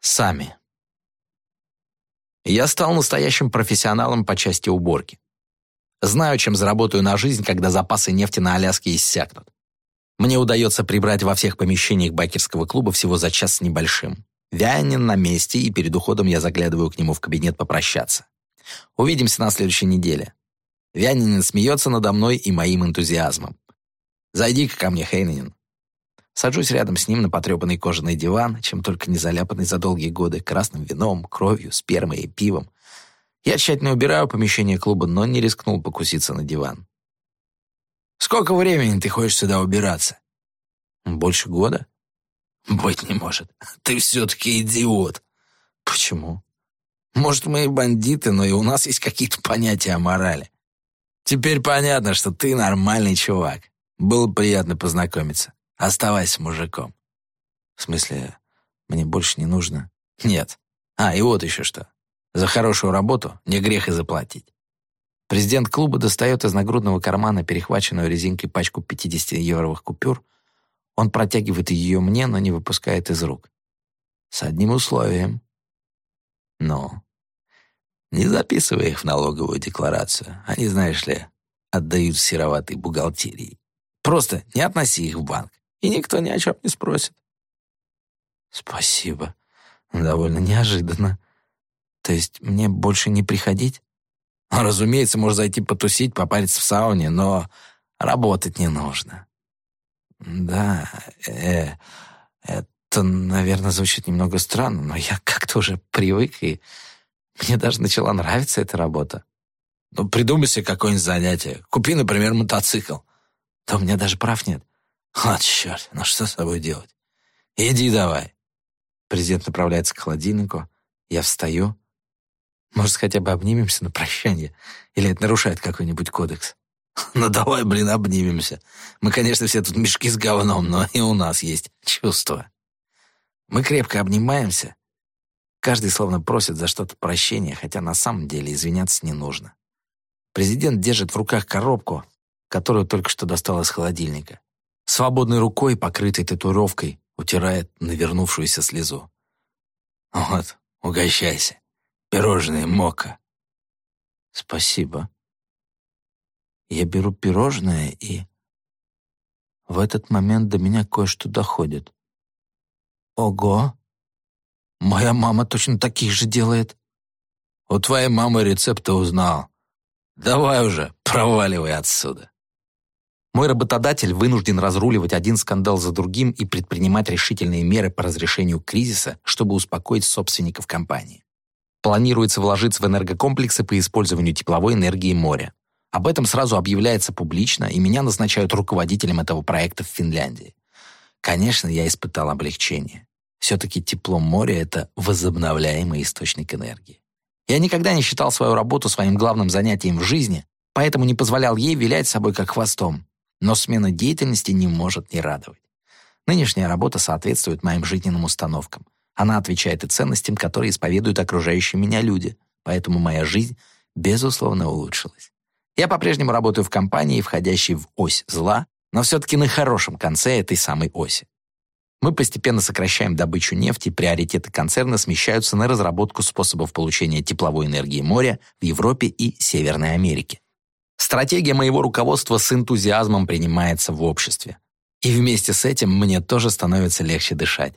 Сами. Я стал настоящим профессионалом по части уборки. Знаю, чем заработаю на жизнь, когда запасы нефти на Аляске иссякнут. Мне удается прибрать во всех помещениях байкерского клуба всего за час с небольшим. Вянин на месте, и перед уходом я заглядываю к нему в кабинет попрощаться. Увидимся на следующей неделе. Вянин смеется надо мной и моим энтузиазмом. Зайди-ка ко мне, Хейненин. Сажусь рядом с ним на потрепанный кожаный диван, чем только не заляпанный за долгие годы, красным вином, кровью, спермой и пивом. Я тщательно убираю помещение клуба, но не рискнул покуситься на диван. «Сколько времени ты хочешь сюда убираться?» «Больше года?» «Быть не может. Ты все-таки идиот». «Почему?» «Может, мы и бандиты, но и у нас есть какие-то понятия о морали. Теперь понятно, что ты нормальный чувак. Было приятно познакомиться. Оставайся мужиком». «В смысле, мне больше не нужно?» «Нет. А, и вот еще что. За хорошую работу не грех и заплатить». Президент клуба достает из нагрудного кармана перехваченную резинкой пачку 50-евровых купюр. Он протягивает ее мне, но не выпускает из рук. С одним условием. Но не записывай их в налоговую декларацию. Они, знаешь ли, отдают сероватой бухгалтерии. Просто не относи их в банк, и никто ни о чем не спросит. Спасибо. Довольно неожиданно. То есть мне больше не приходить? Ну, разумеется, можно зайти потусить, попариться в сауне, но работать не нужно. Да, э, это, наверное, звучит немного странно, но я как-то уже привык, и мне даже начала нравиться эта работа. Ну, придумай себе какое-нибудь занятие. Купи, например, мотоцикл. Да у меня даже прав нет. Вот черт, ну что с тобой делать? Иди давай. Президент направляется к холодильнику. Я встаю. Может, хотя бы обнимемся на прощание? Или это нарушает какой-нибудь кодекс? Ну давай, блин, обнимемся. Мы, конечно, все тут мешки с говном, но и у нас есть чувства. Мы крепко обнимаемся. Каждый словно просит за что-то прощения, хотя на самом деле извиняться не нужно. Президент держит в руках коробку, которую только что достал из холодильника. Свободной рукой, покрытой татуировкой, утирает навернувшуюся слезу. «Вот, угощайся. Пирожные мока». «Спасибо». Я беру пирожное, и... В этот момент до меня кое-что доходит. Ого! Моя мама точно таких же делает. У твоей мамы рецепты узнал. Давай уже, проваливай отсюда. Мой работодатель вынужден разруливать один скандал за другим и предпринимать решительные меры по разрешению кризиса, чтобы успокоить собственников компании. Планируется вложиться в энергокомплексы по использованию тепловой энергии моря. Об этом сразу объявляется публично, и меня назначают руководителем этого проекта в Финляндии. Конечно, я испытал облегчение. Все-таки тепло моря — это возобновляемый источник энергии. Я никогда не считал свою работу своим главным занятием в жизни, поэтому не позволял ей вилять собой как хвостом. Но смена деятельности не может не радовать. Нынешняя работа соответствует моим жизненным установкам. Она отвечает и ценностям, которые исповедуют окружающие меня люди, поэтому моя жизнь, безусловно, улучшилась. Я по-прежнему работаю в компании, входящей в ось зла, но все-таки на хорошем конце этой самой оси. Мы постепенно сокращаем добычу нефти, приоритеты концерна смещаются на разработку способов получения тепловой энергии моря в Европе и Северной Америке. Стратегия моего руководства с энтузиазмом принимается в обществе. И вместе с этим мне тоже становится легче дышать.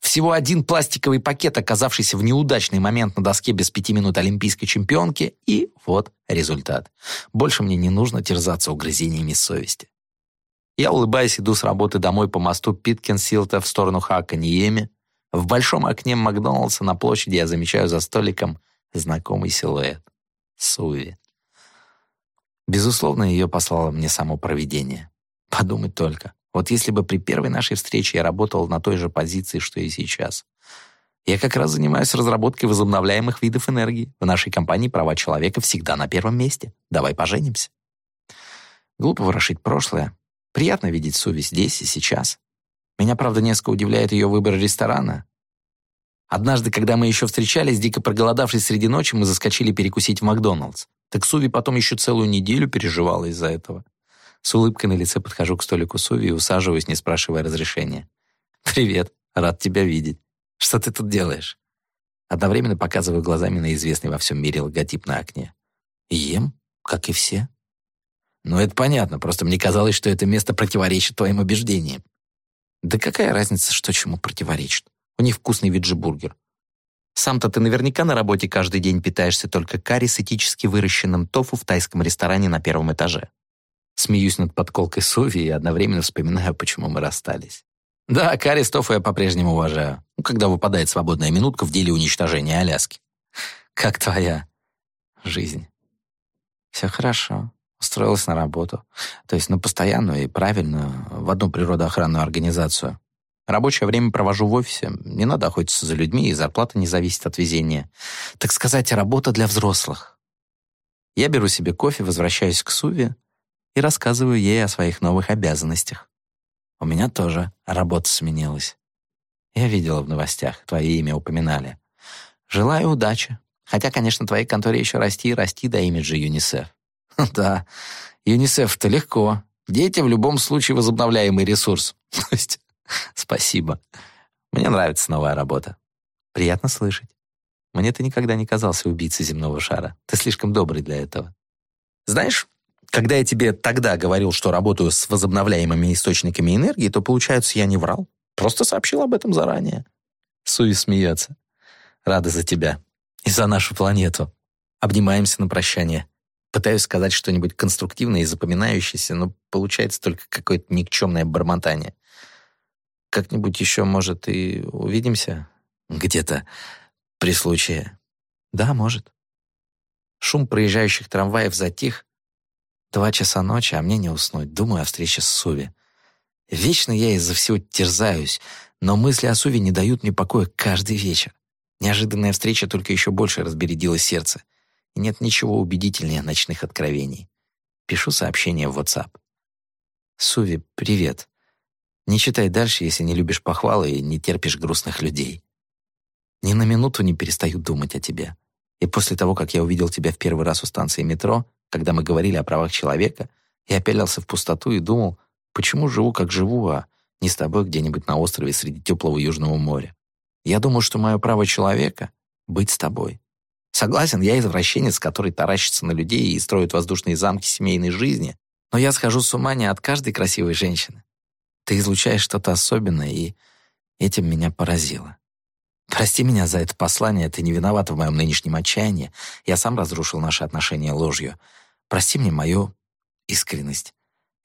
Всего один пластиковый пакет, оказавшийся в неудачный момент на доске без пяти минут олимпийской чемпионки, и вот результат. Больше мне не нужно терзаться угрызениями совести. Я, улыбаясь, иду с работы домой по мосту Питкинсилта в сторону Хаканьеми. В большом окне Макдоналдса на площади я замечаю за столиком знакомый силуэт. Суви. Безусловно, ее послало мне само провидение. Подумать только. Вот если бы при первой нашей встрече я работал на той же позиции, что и сейчас. Я как раз занимаюсь разработкой возобновляемых видов энергии. В нашей компании права человека всегда на первом месте. Давай поженимся. Глупо ворошить прошлое, Приятно видеть Суви здесь и сейчас. Меня, правда, несколько удивляет ее выбор ресторана. Однажды, когда мы еще встречались, дико проголодавшись среди ночи, мы заскочили перекусить в Макдоналдс. Так Суви потом еще целую неделю переживала из-за этого. С улыбкой на лице подхожу к столику Суви и усаживаюсь, не спрашивая разрешения. «Привет, рад тебя видеть». Что ты тут делаешь?» Одновременно показываю глазами на известный во всем мире логотип на окне. «Ем, как и все». «Ну, это понятно, просто мне казалось, что это место противоречит твоим убеждениям». «Да какая разница, что чему противоречит? У них вкусный виджи-бургер. Сам-то ты наверняка на работе каждый день питаешься только карри с этически выращенным тофу в тайском ресторане на первом этаже. Смеюсь над подколкой Суви и одновременно вспоминаю, почему мы расстались. Да, карри с тофу я по-прежнему уважаю, ну, когда выпадает свободная минутка в деле уничтожения Аляски. Как твоя жизнь? Все хорошо. Устроилась на работу. То есть на постоянную и правильную, в одну природоохранную организацию. Рабочее время провожу в офисе. Не надо охотиться за людьми, и зарплата не зависит от везения. Так сказать, работа для взрослых. Я беру себе кофе, возвращаюсь к Суве и рассказываю ей о своих новых обязанностях. У меня тоже работа сменилась. Я видела в новостях, твое имя упоминали. Желаю удачи. Хотя, конечно, твоей конторе еще расти и расти до имиджа ЮНИСЕФ. Да, ЮНИСЕФ-то легко. Дети в любом случае возобновляемый ресурс. То есть Спасибо. Мне нравится новая работа. Приятно слышать. Мне ты никогда не казался убийцей земного шара. Ты слишком добрый для этого. Знаешь, когда я тебе тогда говорил, что работаю с возобновляемыми источниками энергии, то, получается, я не врал. Просто сообщил об этом заранее. Суи смеется. Рада за тебя. И за нашу планету. Обнимаемся на прощание. Пытаюсь сказать что-нибудь конструктивное и запоминающееся, но получается только какое-то никчемное бормотание. Как-нибудь еще, может, и увидимся где-то при случае. Да, может. Шум проезжающих трамваев затих. Два часа ночи, а мне не уснуть. Думаю о встрече с Суви. Вечно я из-за всего терзаюсь, но мысли о Суве не дают мне покоя каждый вечер. Неожиданная встреча только еще больше разбередила сердце. И нет ничего убедительнее ночных откровений. Пишу сообщение в WhatsApp. «Суви, привет. Не читай дальше, если не любишь похвалы и не терпишь грустных людей. Ни на минуту не перестаю думать о тебе. И после того, как я увидел тебя в первый раз у станции метро, когда мы говорили о правах человека, я опялился в пустоту и думал, почему живу, как живу, а не с тобой где-нибудь на острове среди теплого Южного моря. Я думал, что мое право человека — быть с тобой. Согласен, я извращенец, который таращится на людей и строит воздушные замки семейной жизни, но я схожу с ума не от каждой красивой женщины, ты излучаешь что-то особенное, и этим меня поразило. Прости меня за это послание, ты не виноват в моем нынешнем отчаянии. Я сам разрушил наши отношения ложью. Прости мне мою искренность.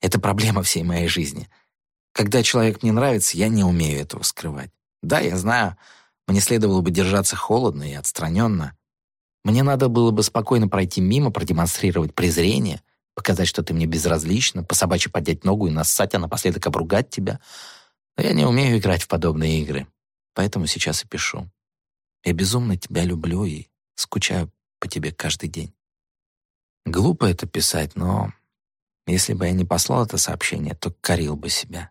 Это проблема всей моей жизни. Когда человек мне нравится, я не умею этого скрывать. Да, я знаю, мне следовало бы держаться холодно и отстраненно. Мне надо было бы спокойно пройти мимо, продемонстрировать презрение — показать, что ты мне безразлична, по собачьи поднять ногу и нассать, а напоследок обругать тебя. Но я не умею играть в подобные игры, поэтому сейчас и пишу. Я безумно тебя люблю и скучаю по тебе каждый день. Глупо это писать, но если бы я не послал это сообщение, то корил бы себя.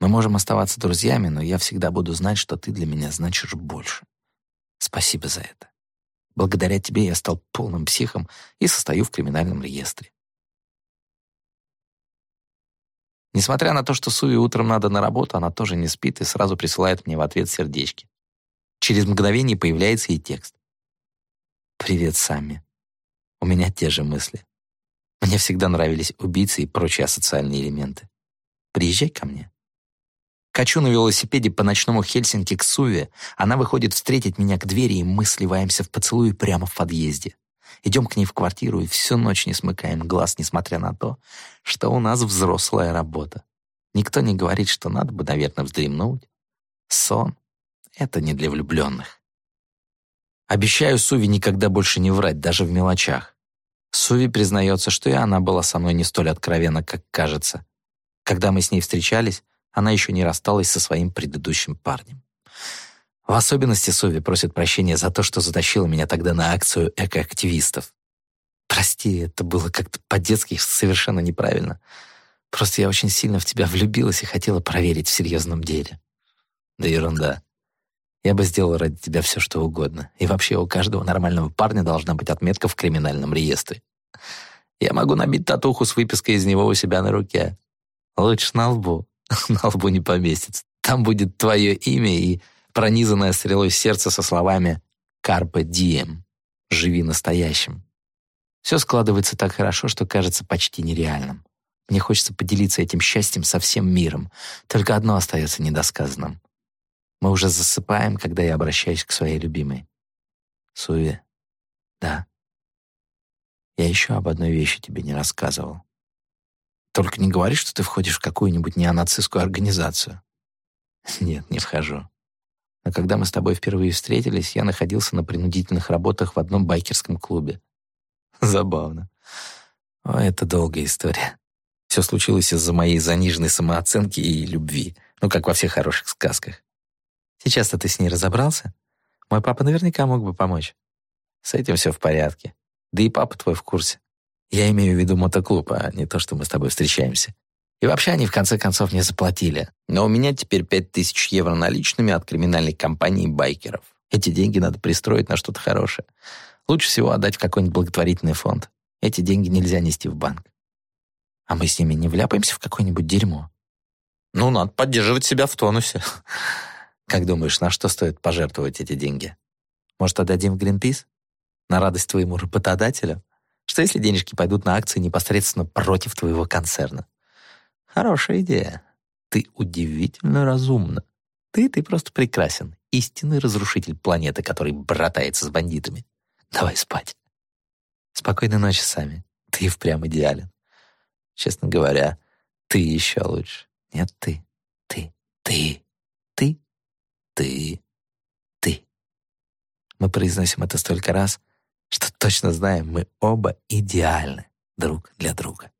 Мы можем оставаться друзьями, но я всегда буду знать, что ты для меня значишь больше. Спасибо за это. Благодаря тебе я стал полным психом и состою в криминальном реестре. Несмотря на то, что Суи утром надо на работу, она тоже не спит и сразу присылает мне в ответ сердечки. Через мгновение появляется и текст. «Привет, Сами. У меня те же мысли. Мне всегда нравились убийцы и прочие асоциальные элементы. Приезжай ко мне». Качу на велосипеде по ночному Хельсинки к Суве. Она выходит встретить меня к двери, и мы сливаемся в поцелуи прямо в подъезде. Идем к ней в квартиру и всю ночь не смыкаем глаз, несмотря на то, что у нас взрослая работа. Никто не говорит, что надо бы, наверное, вздремнуть. Сон — это не для влюбленных. Обещаю Суви никогда больше не врать, даже в мелочах. Суви признается, что и она была со мной не столь откровенна, как кажется. Когда мы с ней встречались, она еще не рассталась со своим предыдущим парнем. В особенности Сови просит прощения за то, что затащила меня тогда на акцию экоактивистов. Прости, это было как-то по-детски совершенно неправильно. Просто я очень сильно в тебя влюбилась и хотела проверить в серьезном деле. Да ерунда. Я бы сделала ради тебя все, что угодно. И вообще у каждого нормального парня должна быть отметка в криминальном реестре. Я могу набить татуху с выпиской из него у себя на руке. Лучше на лбу. На лбу не поместится. Там будет твое имя и пронизанное стрелой сердце со словами «Carpe diem» — «Живи настоящим». Все складывается так хорошо, что кажется почти нереальным. Мне хочется поделиться этим счастьем со всем миром. Только одно остается недосказанным. Мы уже засыпаем, когда я обращаюсь к своей любимой. Суви, да. Я еще об одной вещи тебе не рассказывал. Только не говори, что ты входишь в какую-нибудь неонацистскую организацию. Нет, не вхожу. Но когда мы с тобой впервые встретились, я находился на принудительных работах в одном байкерском клубе. Забавно. О, это долгая история. Все случилось из-за моей заниженной самооценки и любви, ну, как во всех хороших сказках. Сейчас-то ты с ней разобрался? Мой папа наверняка мог бы помочь. С этим все в порядке. Да и папа твой в курсе. Я имею в виду мотоклуб, а не то, что мы с тобой встречаемся. И вообще они в конце концов не заплатили. Но у меня теперь пять тысяч евро наличными от криминальной компании байкеров. Эти деньги надо пристроить на что-то хорошее. Лучше всего отдать в какой-нибудь благотворительный фонд. Эти деньги нельзя нести в банк. А мы с ними не вляпаемся в какое-нибудь дерьмо. Ну, надо поддерживать себя в тонусе. Как думаешь, на что стоит пожертвовать эти деньги? Может, отдадим в Гринпис? На радость твоему работодателю? Что если денежки пойдут на акции непосредственно против твоего концерна? Хорошая идея. Ты удивительно разумна. Ты, ты просто прекрасен. Истинный разрушитель планеты, который братается с бандитами. Давай спать. Спокойной ночи, Сами. Ты впрямь идеален. Честно говоря, ты еще лучше. Нет, ты, ты, ты, ты, ты, ты. Мы произносим это столько раз, что точно знаем, мы оба идеальны друг для друга.